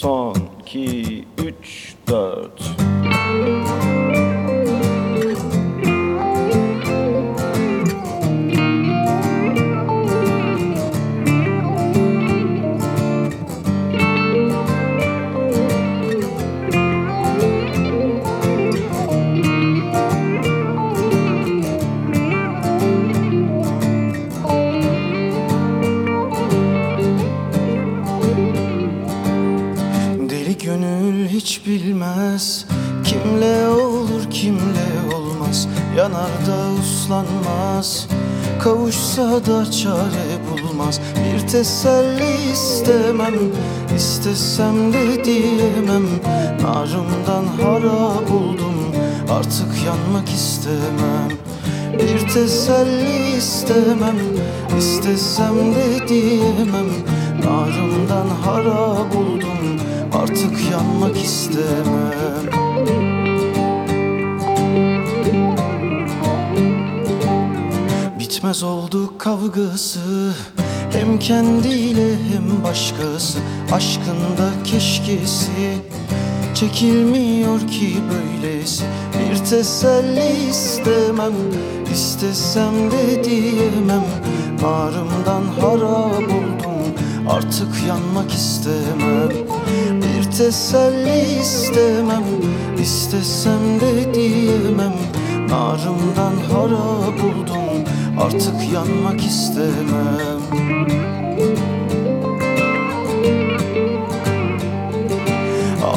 Son, iki, üç, dört. Gönül hiç bilmez. Kimle olur kimle olmaz. Yanar da uslanmaz. Kavuşsa da çare bulmaz. Bir teselli istemem. İstesem de diyemem. Narımdan harap oldum Artık yanmak istemem. Bir teselli istemem. İstesem de diyemem istemem. Bitmez oldu kavgası Hem kendiyle hem başkası. Aşkında keşkesi Çekilmiyor ki böylesi. Bir teselli istemem İstesem de diyemem. Narımdan harap oldum Artık yanmak istemem teselli istemem İstesem de diyemem. Narımdan harap oldum Artık yanmak istemem.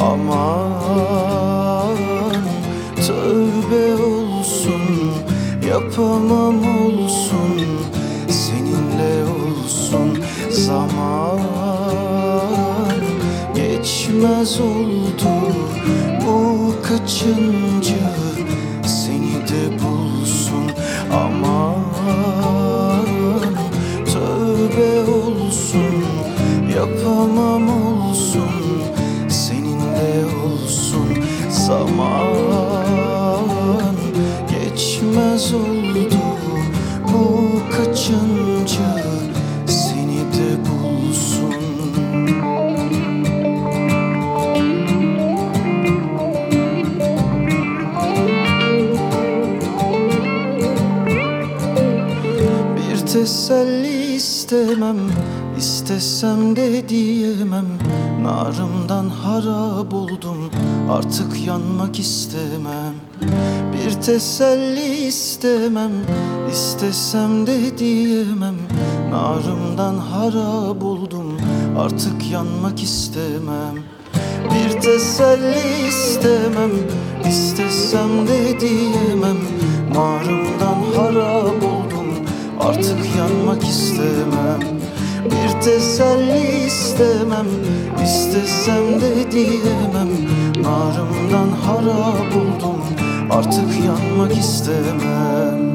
Aman tövbe olsun Yapamam olsun. Seninle olsun Zaman geçmez oldu Bu kaçıncı? Seni de bulsun. Aman tövbe olsun. Yapamam olsun. Seninle olsun. Zaman geçmez oldu Bu kaçıncı teselli istemem İstesem de diyemem. Narımdan harap oldum Artık yanmak istemem. Bir teselli istemem İstesem de diyemem. Narımdan harap oldum Artık yanmak istemem. Bir teselli istemem İstesem de diyemem. Narımdan harap oldum Artık yanmak istemem. Bir teselli istemem. İstesem de diyemem. Narımdan harap oldum Artık yanmak istemem